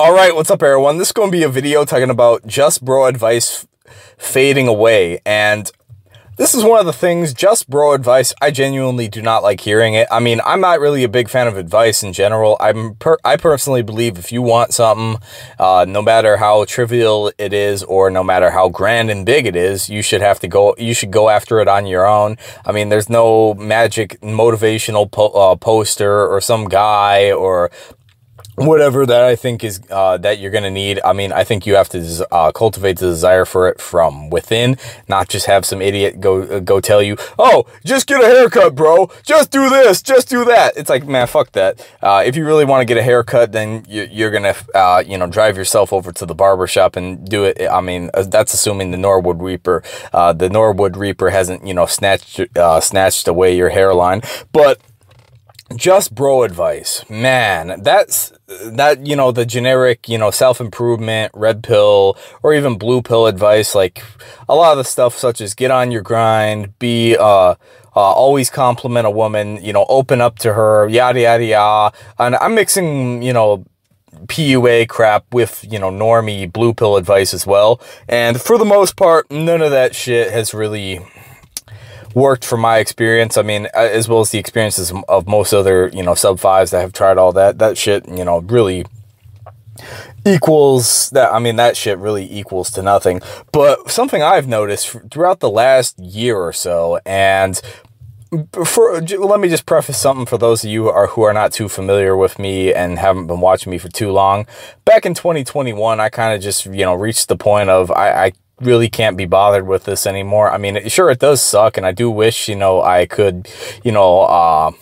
All right, what's up, everyone? This is going to be a video talking about just bro advice fading away. And this is one of the things, just bro advice, I genuinely do not like hearing it. I mean, I'm not really a big fan of advice in general. I'm per I personally believe if you want something, uh, no matter how trivial it is or no matter how grand and big it is, you should have to go, you should go after it on your own. I mean, there's no magic motivational po uh, poster or some guy or whatever that I think is uh, that you're going to need. I mean, I think you have to uh, cultivate the desire for it from within, not just have some idiot go uh, go tell you, "Oh, just get a haircut, bro. Just do this, just do that." It's like, man, fuck that. Uh, if you really want to get a haircut, then you, are to, uh, you know, drive yourself over to the barber shop and do it. I mean, uh, that's assuming the Norwood Reaper, the Norwood Reaper hasn't, you know, snatched snatched away your hairline, but just bro advice man that's that you know the generic you know self-improvement red pill or even blue pill advice like a lot of the stuff such as get on your grind be uh, uh always compliment a woman you know open up to her yada yada yada and i'm mixing you know PUA crap with, you know, normie blue pill advice as well. And for the most part, none of that shit has really worked from my experience. I mean, as well as the experiences of most other, you know, sub fives that have tried all that, that shit, you know, really equals that. I mean, that shit really equals to nothing. But something I've noticed throughout the last year or so, and for let me just preface something for those of you who are who are not too familiar with me and haven't been watching me for too long. Back in 2021, I kind of just you know reached the point of I, I really can't be bothered with this anymore. I mean, sure, it does suck, and I do wish, you know, I could, you know, uh,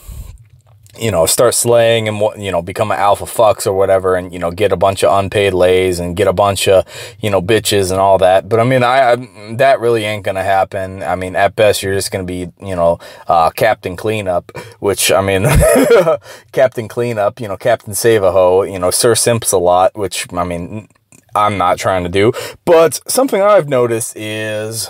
you know, start slaying and, you know, become an alpha fucks or whatever and, you know, get a bunch of unpaid lays and get a bunch of, you know, bitches and all that. But I mean, I, I that really ain't going to happen. I mean, at best, you're just going to be, you know, uh, Captain Cleanup, which, I mean, Captain Cleanup, you know, Captain Save a Ho, you know, Sir Simps a lot, which, I mean, I'm not trying to do. But something I've noticed is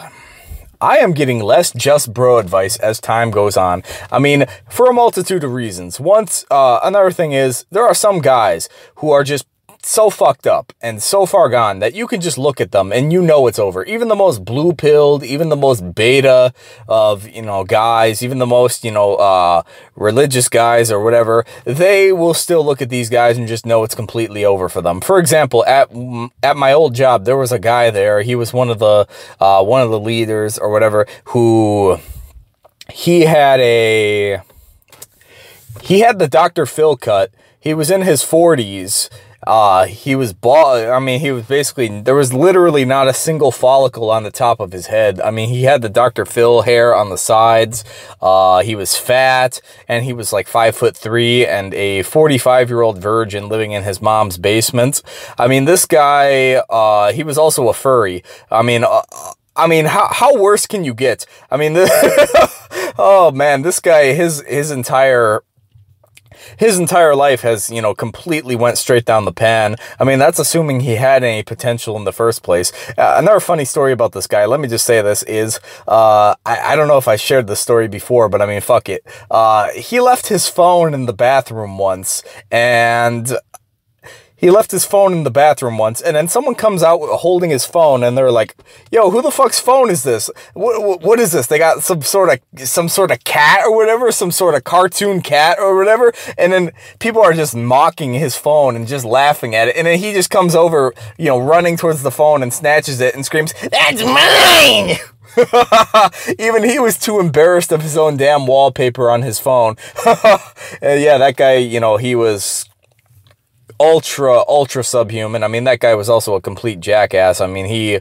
I am getting less just bro advice as time goes on. I mean, for a multitude of reasons. Once, uh, another thing is there are some guys who are just so fucked up and so far gone that you can just look at them and you know it's over. Even the most blue pilled, even the most beta of, you know, guys, even the most, you know, uh, religious guys or whatever, they will still look at these guys and just know it's completely over for them. For example, at, at my old job, there was a guy there. He was one of the, uh, one of the leaders or whatever who he had a, he had the Dr. Phil cut. He was in his 40s uh, he was bald. I mean, he was basically, there was literally not a single follicle on the top of his head. I mean, he had the Dr. Phil hair on the sides. Uh, he was fat and he was like five foot three and a 45 year old virgin living in his mom's basement. I mean, this guy, uh, he was also a furry. I mean, uh, I mean, how, how worse can you get? I mean, this, oh man, this guy, his, his entire his entire life has, you know, completely went straight down the pan. I mean, that's assuming he had any potential in the first place. Uh, another funny story about this guy, let me just say this, is, uh, I, I don't know if I shared this story before, but I mean, fuck it. Uh, he left his phone in the bathroom once, and he left his phone in the bathroom once, and then someone comes out holding his phone, and they're like, "Yo, who the fuck's phone is this? What, what, what is this? They got some sort of some sort of cat or whatever, some sort of cartoon cat or whatever." And then people are just mocking his phone and just laughing at it, and then he just comes over, you know, running towards the phone and snatches it and screams, "That's mine!" Even he was too embarrassed of his own damn wallpaper on his phone. yeah, that guy, you know, he was ultra, ultra subhuman. I mean, that guy was also a complete jackass. I mean, he,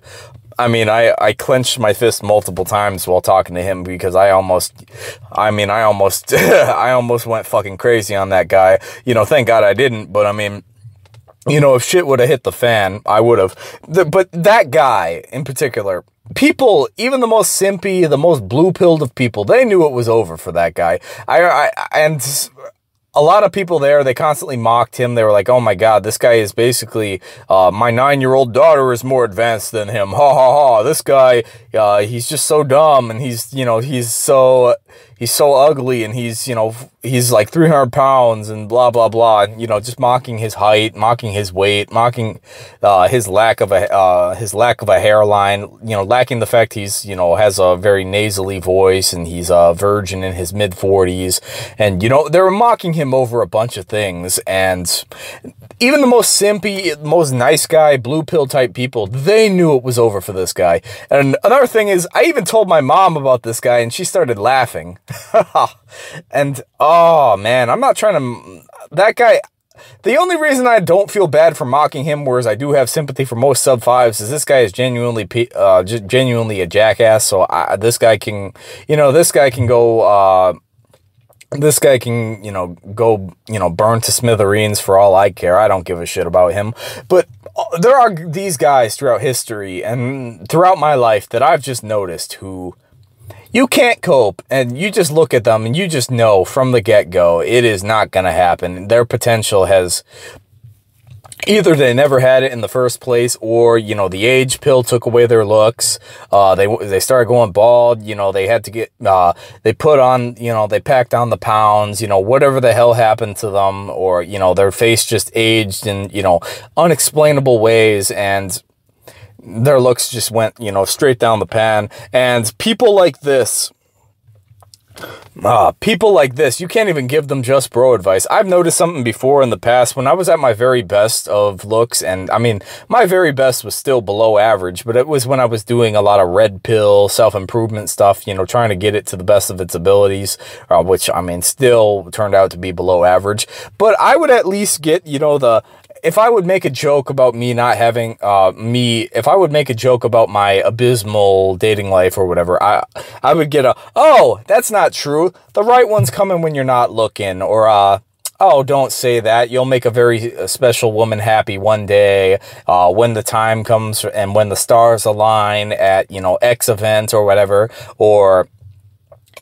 I mean, I, I clenched my fist multiple times while talking to him because I almost, I mean, I almost, I almost went fucking crazy on that guy. You know, thank God I didn't, but I mean, you know, if shit would have hit the fan, I would have. But that guy in particular, people, even the most simpy, the most blue-pilled of people, they knew it was over for that guy. I, I and a lot of people there, they constantly mocked him. They were like, oh my God, this guy is basically, uh, my nine-year-old daughter is more advanced than him. Ha ha ha. This guy, uh, he's just so dumb and he's, you know, he's so, he's so ugly and he's, you know, he's like 300 pounds and blah, blah, blah. And, you know, just mocking his height, mocking his weight, mocking, uh, his lack of a, uh, his lack of a hairline, you know, lacking the fact he's, you know, has a very nasally voice and he's a virgin in his mid forties. And, you know, they were mocking him over a bunch of things. And even the most simpy, most nice guy, blue pill type people, they knew it was over for this guy. And another thing is, I even told my mom about this guy and she started laughing. and, oh man, I'm not trying to, that guy, the only reason I don't feel bad for mocking him, whereas I do have sympathy for most sub fives, is this guy is genuinely, uh, genuinely a jackass. So I, this guy can, you know, this guy can go, uh, this guy can, you know, go, you know, burn to smithereens for all I care. I don't give a shit about him. But uh, there are these guys throughout history and throughout my life that I've just noticed who you can't cope and you just look at them and you just know from the get-go it is not going to happen. Their potential has either they never had it in the first place or, you know, the age pill took away their looks. Uh, they, they started going bald, you know, they had to get, uh, they put on, you know, they packed on the pounds, you know, whatever the hell happened to them or, you know, their face just aged in, you know, unexplainable ways and their looks just went, you know, straight down the pan. And people like this, uh, people like this, you can't even give them just bro advice. I've noticed something before in the past when I was at my very best of looks. And I mean, my very best was still below average, but it was when I was doing a lot of red pill self-improvement stuff, you know, trying to get it to the best of its abilities, uh, which I mean, still turned out to be below average. But I would at least get, you know, the, if I would make a joke about me not having, uh, me, if I would make a joke about my abysmal dating life or whatever, I, I would get a, oh, that's not true. The right one's coming when you're not looking or, uh, oh, don't say that. You'll make a very uh, special woman happy one day, uh, when the time comes and when the stars align at, you know, X event or whatever, or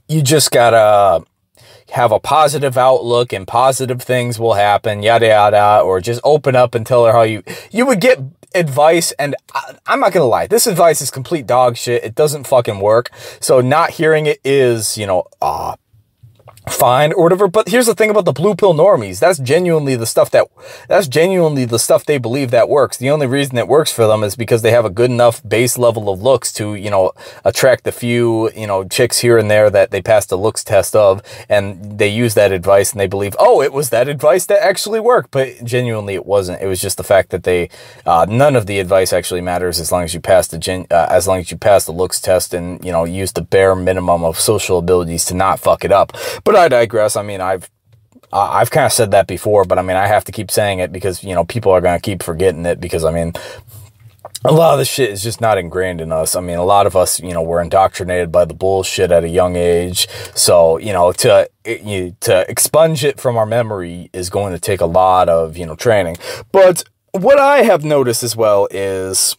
you just gotta, have a positive outlook and positive things will happen, yada, yada, or just open up and tell her how you, you would get advice and I, am not going to lie, this advice is complete dog shit. It doesn't fucking work. So not hearing it is, you know, ah, uh, fine or whatever. But here's the thing about the blue pill normies. That's genuinely the stuff that, that's genuinely the stuff they believe that works. The only reason it works for them is because they have a good enough base level of looks to, you know, attract a few, you know, chicks here and there that they passed the looks test of. And they use that advice and they believe, oh, it was that advice that actually worked. But genuinely it wasn't. It was just the fact that they, uh, none of the advice actually matters as long as you pass the gen, uh, as long as you pass the looks test and, you know, use the bare minimum of social abilities to not fuck it up. But I digress. I mean, I've I've kind of said that before, but I mean, I have to keep saying it because, you know, people are going to keep forgetting it because, I mean, a lot of this shit is just not ingrained in us. I mean, a lot of us, you know, were indoctrinated by the bullshit at a young age. So, you know, to, you, to expunge it from our memory is going to take a lot of, you know, training. But what I have noticed as well is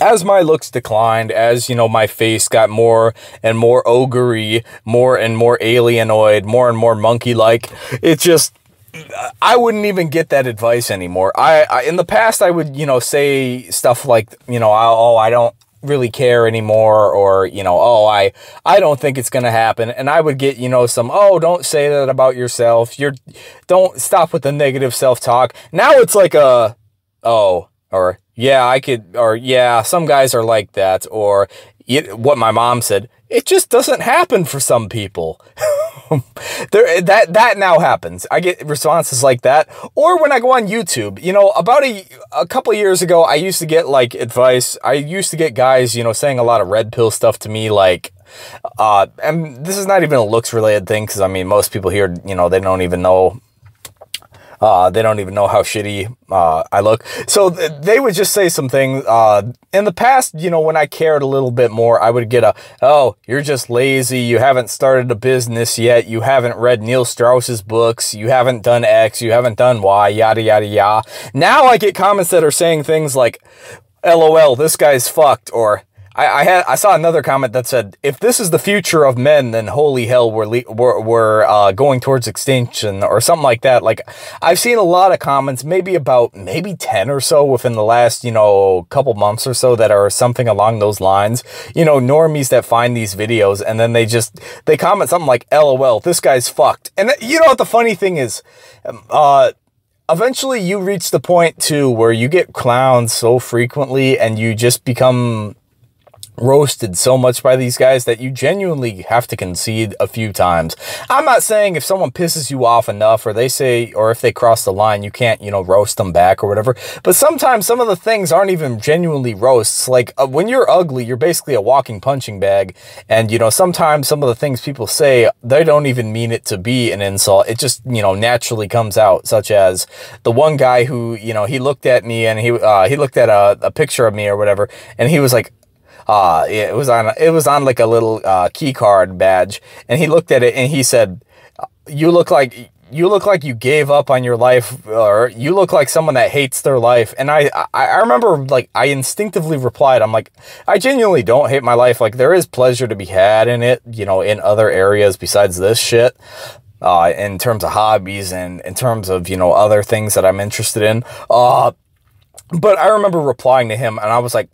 as my looks declined, as, you know, my face got more and more ogre more and more alienoid, more and more monkey-like, it just, I wouldn't even get that advice anymore. I, I, in the past, I would, you know, say stuff like, you know, oh, oh I don't really care anymore or, you know, oh, I, I don't think it's going to happen. And I would get, you know, some, oh, don't say that about yourself. You're, don't stop with the negative self-talk. Now it's like a, oh, or yeah, I could, or yeah, some guys are like that, or it, what my mom said, it just doesn't happen for some people. there, that, that now happens. I get responses like that. Or when I go on YouTube, you know, about a, a couple years ago, I used to get like advice. I used to get guys, you know, saying a lot of red pill stuff to me, like, uh, and this is not even a looks related thing. Cause I mean, most people here, you know, they don't even know uh, they don't even know how shitty uh, I look. So th they would just say something. Uh, in the past, you know, when I cared a little bit more, I would get a, oh, you're just lazy. You haven't started a business yet. You haven't read Neil Strauss's books. You haven't done X. You haven't done Y, yada, yada, yada. Now I get comments that are saying things like, LOL, this guy's fucked, or I, I, had I saw another comment that said, if this is the future of men, then holy hell, we're we're, we're uh, going towards extinction or something like that. Like I've seen a lot of comments, maybe about maybe ten or so within the last you know couple months or so that are something along those lines. You know, normies that find these videos and then they just they comment something like, "LOL, this guy's fucked." And you know what the funny thing is, um, uh eventually you reach the point too where you get clowned so frequently and you just become roasted so much by these guys that you genuinely have to concede a few times. I'm not saying if someone pisses you off enough or they say, or if they cross the line, you can't, you know, roast them back or whatever. But sometimes some of the things aren't even genuinely roasts. Like uh, when you're ugly, you're basically a walking punching bag. And, you know, sometimes some of the things people say, they don't even mean it to be an insult. It just, you know, naturally comes out, such as the one guy who, you know, he looked at me and he, uh, he looked at a, a picture of me or whatever. And he was like, uh, it was on, it was on like a little, uh, key card badge. And he looked at it and he said, you look like, you look like you gave up on your life or you look like someone that hates their life. And I, I, I remember like I instinctively replied, I'm like, I genuinely don't hate my life. Like there is pleasure to be had in it, you know, in other areas besides this shit. Uh, in terms of hobbies and in terms of, you know, other things that I'm interested in. Uh, but I remember replying to him and I was like,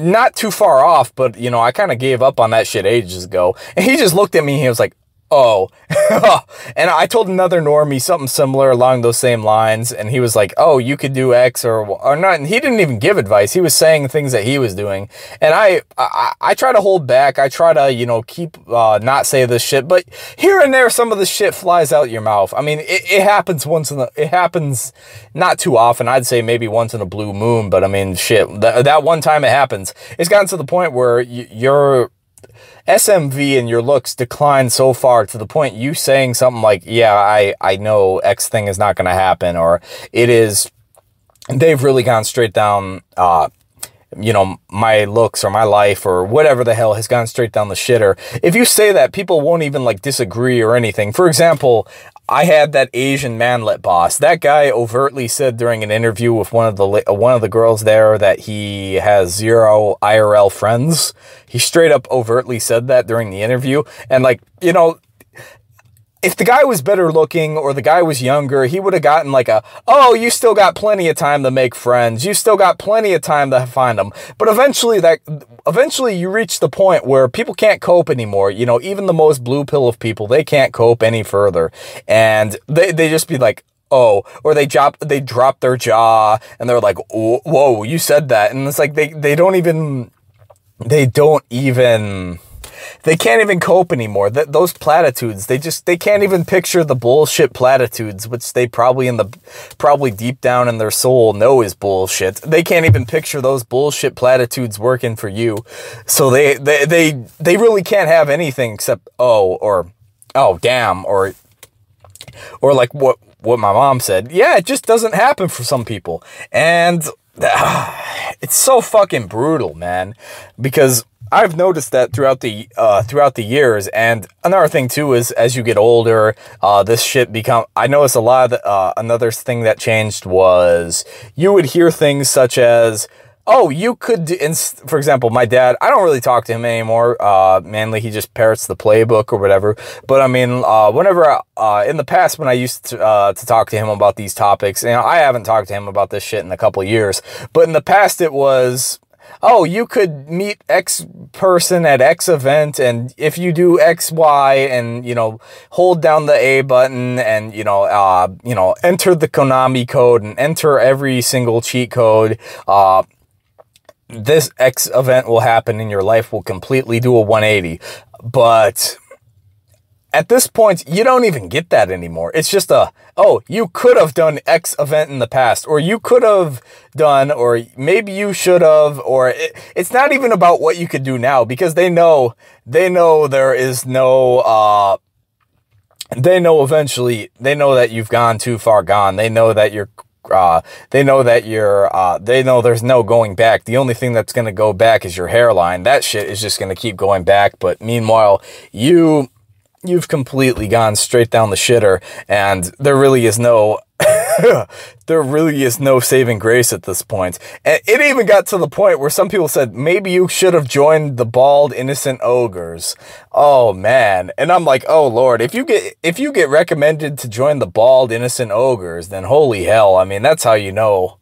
not too far off, but you know, I kind of gave up on that shit ages ago. And he just looked at me and he was like, oh. and I told another normie something similar along those same lines. And he was like, oh, you could do X or, or not. And he didn't even give advice. He was saying things that he was doing. And I, I, I try to hold back. I try to, you know, keep, uh, not say this shit, but here and there, some of the shit flies out your mouth. I mean, it, it happens once in the, it happens not too often. I'd say maybe once in a blue moon, but I mean, shit, that, that one time it happens. It's gotten to the point where you're, SMV and your looks decline so far to the point you saying something like, yeah, I, I know X thing is not going to happen, or it is, they've really gone straight down, uh, you know, my looks or my life or whatever the hell has gone straight down the shitter. If you say that, people won't even like disagree or anything. For example, I had that Asian manlet boss. That guy overtly said during an interview with one of the one of the girls there that he has zero IRL friends. He straight up overtly said that during the interview. And like, you know, if the guy was better looking or the guy was younger, he would have gotten like a, oh, you still got plenty of time to make friends. You still got plenty of time to find them. But eventually that, eventually you reach the point where people can't cope anymore. You know, even the most blue pill of people, they can't cope any further. And they, they just be like, oh, or they drop, they drop their jaw and they're like, whoa, you said that. And it's like, they, they don't even, they don't even, they can't even cope anymore. That those platitudes, they just they can't even picture the bullshit platitudes, which they probably in the probably deep down in their soul know is bullshit. They can't even picture those bullshit platitudes working for you. So they they they they really can't have anything except oh or oh damn or or like what what my mom said. Yeah, it just doesn't happen for some people. And it's so fucking brutal, man. Because I've noticed that throughout the uh, throughout the years, and another thing too is as you get older, uh, this shit become. I noticed a lot. Of, uh, another thing that changed was you would hear things such as, "Oh, you could." Do, for example, my dad. I don't really talk to him anymore. Uh, mainly, he just parrots the playbook or whatever. But I mean, uh, whenever uh, in the past when I used to uh, to talk to him about these topics, you know, I haven't talked to him about this shit in a couple years. But in the past, it was oh, you could meet X person at X event, and if you do X, Y, and, you know, hold down the A button and, you know, uh, you know, enter the Konami code and enter every single cheat code, uh, this X event will happen and your life will completely do a 180. But at this point, you don't even get that anymore. It's just a, oh, you could have done X event in the past, or you could have done, or maybe you should have, or it, it's not even about what you could do now because they know, they know there is no, uh, they know eventually, they know that you've gone too far gone. They know that you're uh, they know that you're, uh, they know there's no going back. The only thing that's going to go back is your hairline. That shit is just going to keep going back. But meanwhile, you you've completely gone straight down the shitter and there really is no there really is no saving grace at this point. And it even got to the point where some people said, maybe you should have joined the bald innocent ogres. Oh man. And I'm like, oh Lord, if you get, if you get recommended to join the bald innocent ogres, then holy hell. I mean, that's how you know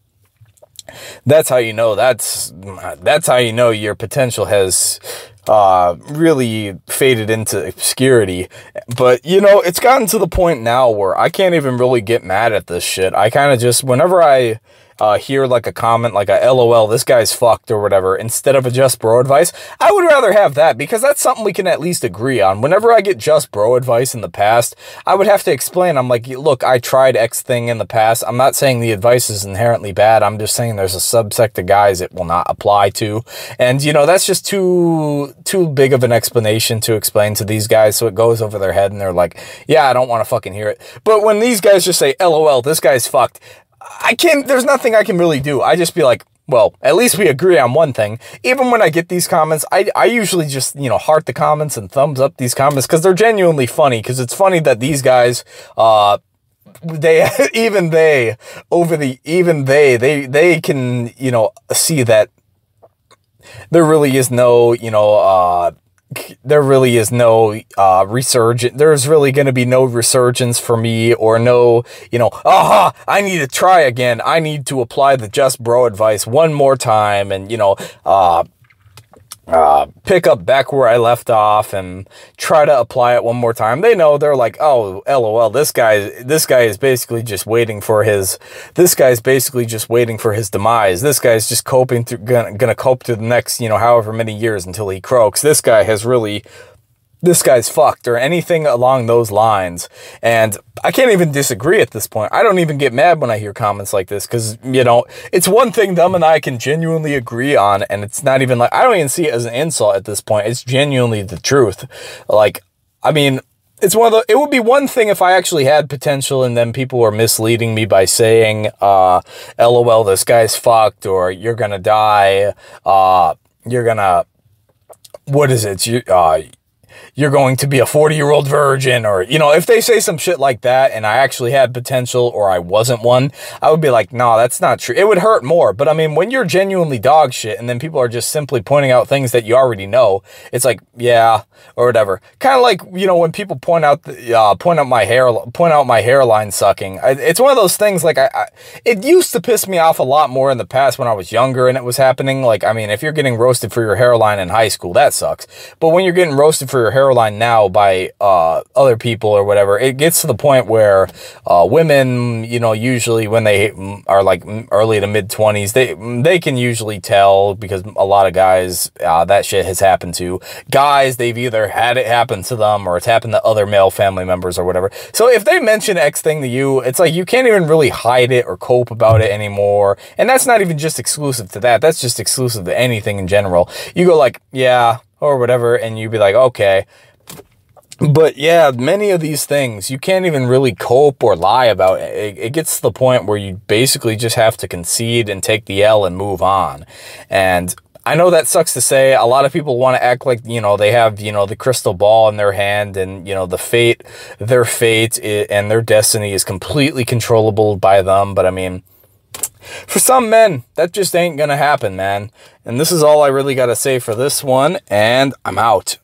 that's how you know that's that's how you know your potential has uh, really faded into obscurity. But, you know, it's gotten to the point now where I can't even really get mad at this shit. I kind of just, whenever I uh, hear like a comment like a LOL, this guy's fucked or whatever, instead of a just bro advice, I would rather have that because that's something we can at least agree on. Whenever I get just bro advice in the past, I would have to explain. I'm like, look, I tried X thing in the past. I'm not saying the advice is inherently bad. I'm just saying there's a subsect of guys it will not apply to. And, you know, that's just too, too big of an explanation to explain to these guys. So it goes over their head and they're like, yeah, I don't want to fucking hear it. But when these guys just say, LOL, this guy's fucked, I can't, there's nothing I can really do. I just be like, well, at least we agree on one thing. Even when I get these comments, I, I usually just, you know, heart the comments and thumbs up these comments because they're genuinely funny. Because it's funny that these guys, uh, they, even they, over the, even they, they, they can, you know, see that there really is no, you know, uh, there really is no uh, resurgence. There's really going to be no resurgence for me or no, you know, aha, I need to try again. I need to apply the just bro advice one more time and, you know, uh, uh, pick up back where I left off and try to apply it one more time. They know they're like, oh, lol, this guy, this guy is basically just waiting for his, this guy's basically just waiting for his demise. This guy's just coping through, gonna, gonna cope through the next, you know, however many years until he croaks. This guy has really this guy's fucked or anything along those lines. And I can't even disagree at this point. I don't even get mad when I hear comments like this because, you know, it's one thing them and I can genuinely agree on. And it's not even like, I don't even see it as an insult at this point. It's genuinely the truth. Like, I mean, it's one of the, it would be one thing if I actually had potential and then people were misleading me by saying, uh, LOL, this guy's fucked or you're gonna die, uh, you're gonna, what is it? You, uh, you're going to be a 40 year old virgin or, you know, if they say some shit like that and I actually had potential or I wasn't one, I would be like, no, that's not true. It would hurt more. But I mean, when you're genuinely dog shit and then people are just simply pointing out things that you already know, it's like, yeah, or whatever. Kind of like, you know, when people point out, the, uh, point out my hair, point out my hairline sucking. I, it's one of those things like I, I, it used to piss me off a lot more in the past when I was younger and it was happening. Like, I mean, if you're getting roasted for your hairline in high school, that sucks. But when you're getting roasted for your hair hairline now by uh, other people or whatever, it gets to the point where uh, women, you know, usually when they are like early to mid 20s, they they can usually tell because a lot of guys uh, that shit has happened to. Guys, they've either had it happen to them or it's happened to other male family members or whatever. So if they mention X thing to you, it's like you can't even really hide it or cope about it anymore. And that's not even just exclusive to that. That's just exclusive to anything in general. You go like, yeah, or whatever, and you'd be like, okay. But yeah, many of these things, you can't even really cope or lie about. It, it gets to the point where you basically just have to concede and take the L and move on. And I know that sucks to say. A lot of people want to act like, you know, they have, you know, the crystal ball in their hand and, you know, the fate, their fate and their destiny is completely controllable by them. But I mean, for some men, that just ain't gonna happen, man. And this is all I really gotta say for this one, and I'm out.